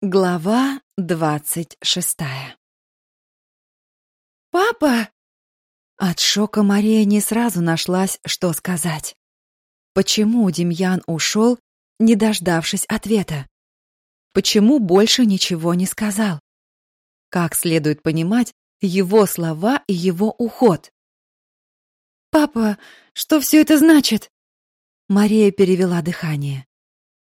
Глава двадцать шестая «Папа!» От шока Мария не сразу нашлась, что сказать. Почему Демьян ушел, не дождавшись ответа? Почему больше ничего не сказал? Как следует понимать его слова и его уход? «Папа, что все это значит?» Мария перевела дыхание.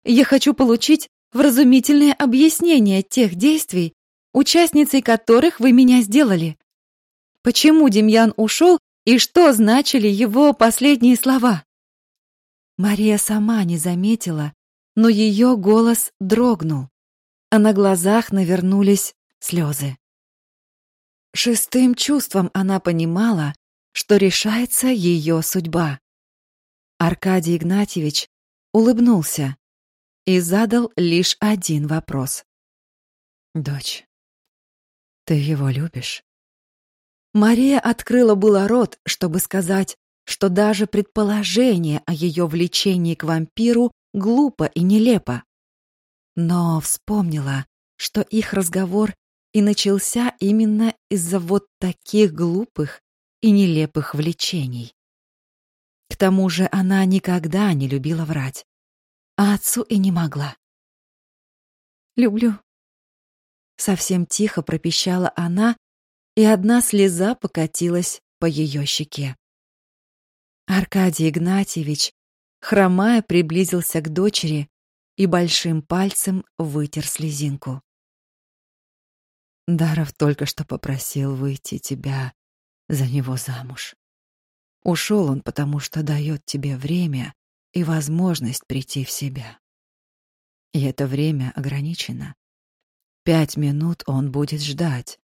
«Я хочу получить вразумительное объяснение тех действий, участницей которых вы меня сделали. Почему Демьян ушел и что значили его последние слова? Мария сама не заметила, но ее голос дрогнул, а на глазах навернулись слезы. Шестым чувством она понимала, что решается ее судьба. Аркадий Игнатьевич улыбнулся, и задал лишь один вопрос. «Дочь, ты его любишь?» Мария открыла было рот, чтобы сказать, что даже предположение о ее влечении к вампиру глупо и нелепо. Но вспомнила, что их разговор и начался именно из-за вот таких глупых и нелепых влечений. К тому же она никогда не любила врать а отцу и не могла. «Люблю». Совсем тихо пропищала она, и одна слеза покатилась по ее щеке. Аркадий Игнатьевич, хромая, приблизился к дочери и большим пальцем вытер слезинку. Даров только что попросил выйти тебя за него замуж. Ушел он, потому что дает тебе время и возможность прийти в себя. И это время ограничено. Пять минут он будет ждать,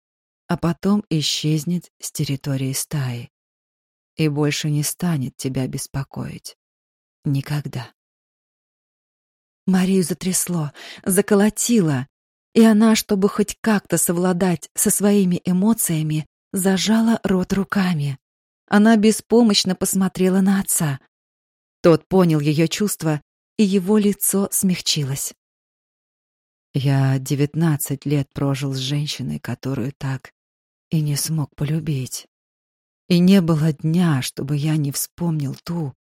а потом исчезнет с территории стаи и больше не станет тебя беспокоить. Никогда. Марию затрясло, заколотило, и она, чтобы хоть как-то совладать со своими эмоциями, зажала рот руками. Она беспомощно посмотрела на отца. Тот понял ее чувства, и его лицо смягчилось. Я девятнадцать лет прожил с женщиной, которую так и не смог полюбить. И не было дня, чтобы я не вспомнил ту,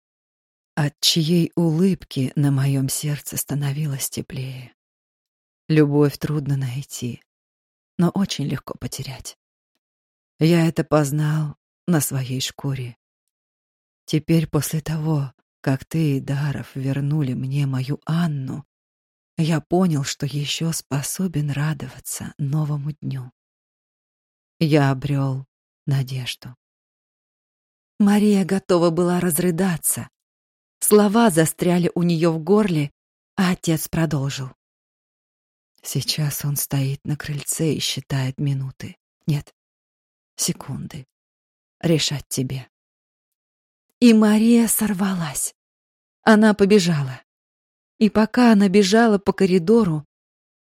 от чьей улыбки на моем сердце становилось теплее. Любовь трудно найти, но очень легко потерять. Я это познал на своей шкуре. Теперь после того, как ты и Даров вернули мне мою Анну, я понял, что еще способен радоваться новому дню. Я обрел надежду. Мария готова была разрыдаться. Слова застряли у нее в горле, а отец продолжил. Сейчас он стоит на крыльце и считает минуты. Нет, секунды. Решать тебе. И Мария сорвалась. Она побежала. И пока она бежала по коридору,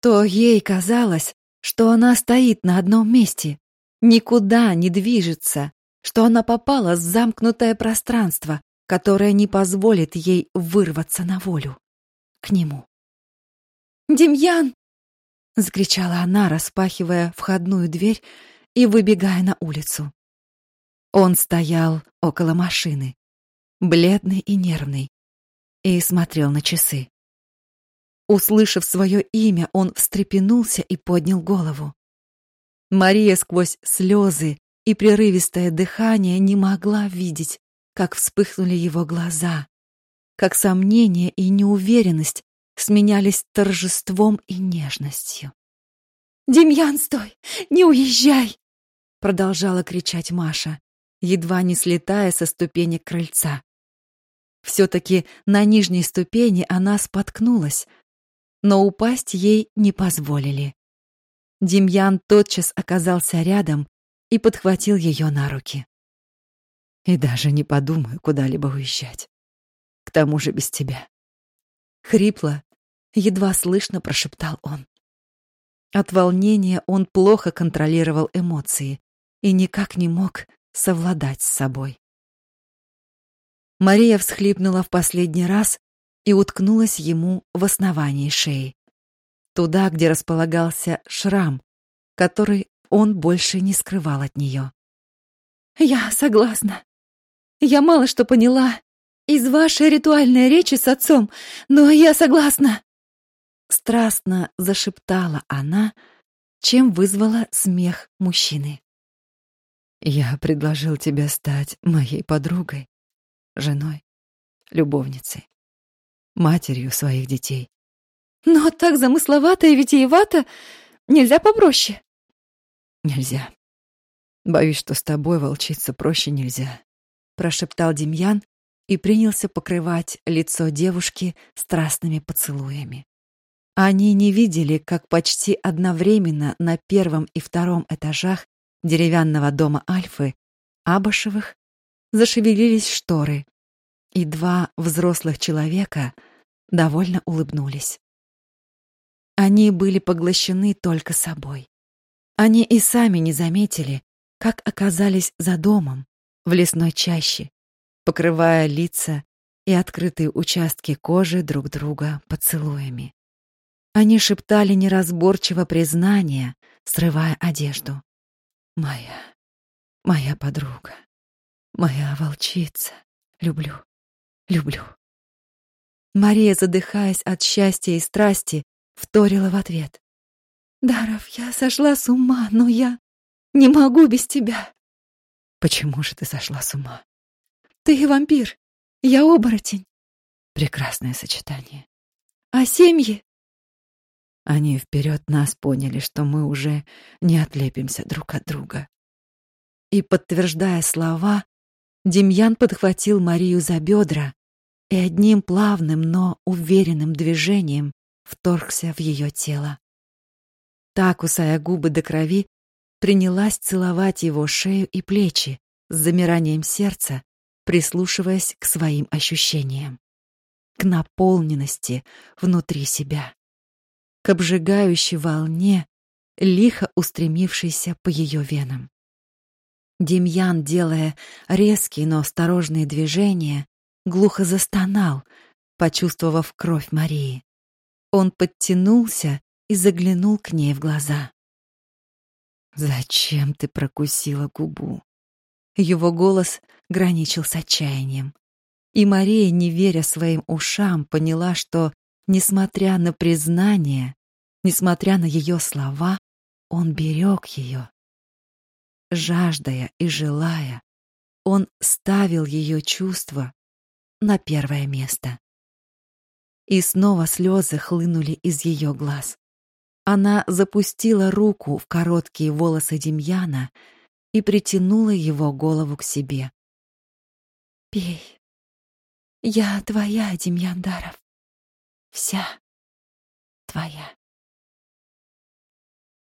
то ей казалось, что она стоит на одном месте, никуда не движется, что она попала в замкнутое пространство, которое не позволит ей вырваться на волю. К нему. «Демьян!» — закричала она, распахивая входную дверь и выбегая на улицу. Он стоял около машины, бледный и нервный, и смотрел на часы. Услышав свое имя, он встрепенулся и поднял голову. Мария сквозь слезы и прерывистое дыхание не могла видеть, как вспыхнули его глаза, как сомнение и неуверенность сменялись торжеством и нежностью. «Демьян, стой! Не уезжай!» продолжала кричать Маша едва не слетая со ступенек крыльца. Все-таки на нижней ступени она споткнулась, но упасть ей не позволили. Демьян тотчас оказался рядом и подхватил ее на руки. И даже не подумаю куда-либо уезжать. К тому же без тебя. Хрипло, едва слышно прошептал он. От волнения он плохо контролировал эмоции и никак не мог совладать с собой. Мария всхлипнула в последний раз и уткнулась ему в основании шеи. туда, где располагался шрам, который он больше не скрывал от нее. «Я согласна. Я мало что поняла из вашей ритуальной речи с отцом, но я согласна». Страстно зашептала она, чем вызвала смех мужчины. «Я предложил тебе стать моей подругой, женой, любовницей, матерью своих детей. Но так замысловато и витиевато нельзя попроще. Нельзя. Боюсь, что с тобой, волчица, проще нельзя, прошептал Демьян и принялся покрывать лицо девушки страстными поцелуями. Они не видели, как почти одновременно на первом и втором этажах деревянного дома Альфы Абашевых зашевелились шторы, и два взрослых человека довольно улыбнулись. Они были поглощены только собой. Они и сами не заметили, как оказались за домом, в лесной чаще, покрывая лица и открытые участки кожи друг друга поцелуями. Они шептали неразборчиво признания, срывая одежду. «Моя, моя подруга, моя волчица, люблю, люблю». Мария, задыхаясь от счастья и страсти, вторила в ответ. «Даров, я сошла с ума, но я не могу без тебя». «Почему же ты сошла с ума?» «Ты вампир, я оборотень». Прекрасное сочетание. «А семьи?» Они вперед нас поняли, что мы уже не отлепимся друг от друга. И, подтверждая слова, Демьян подхватил Марию за бедра и одним плавным, но уверенным движением вторгся в ее тело. Так, кусая губы до крови, принялась целовать его шею и плечи с замиранием сердца, прислушиваясь к своим ощущениям, к наполненности внутри себя, к обжигающей волне, лихо устремившейся по ее венам. Демьян, делая резкие, но осторожные движения, глухо застонал, почувствовав кровь Марии. Он подтянулся и заглянул к ней в глаза. «Зачем ты прокусила губу?» Его голос граничил с отчаянием. И Мария, не веря своим ушам, поняла, что, несмотря на признание, несмотря на ее слова, он берег ее. Жаждая и желая, он ставил ее чувства на первое место. И снова слезы хлынули из ее глаз. Она запустила руку в короткие волосы Демьяна и притянула его голову к себе. «Пей. Я твоя, Демьян Даров. Вся твоя».